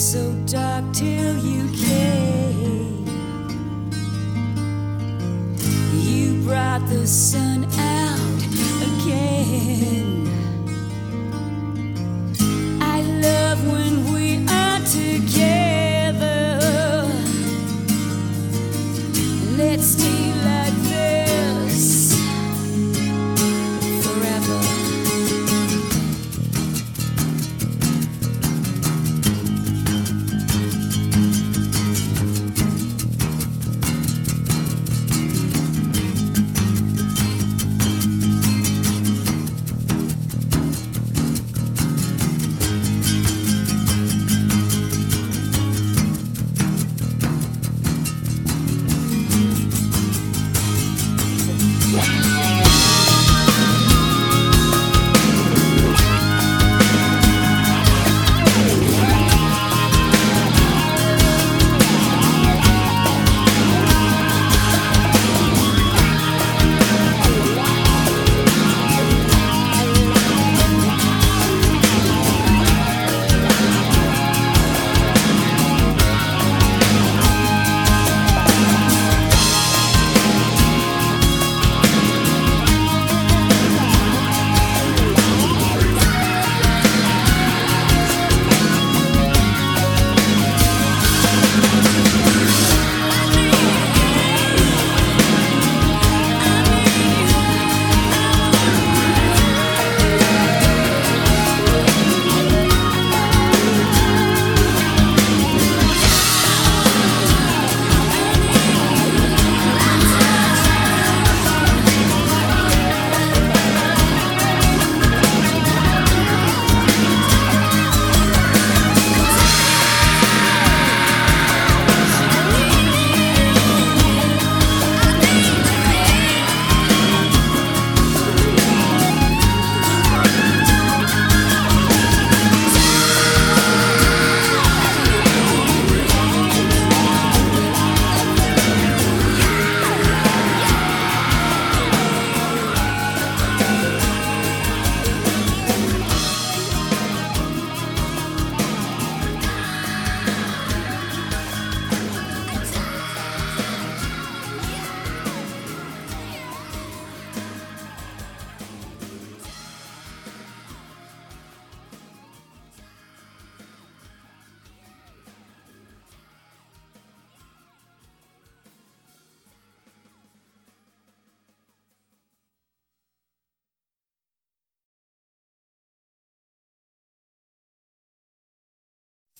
so dark till you came. You brought the sun out.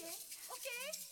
Okay, okay.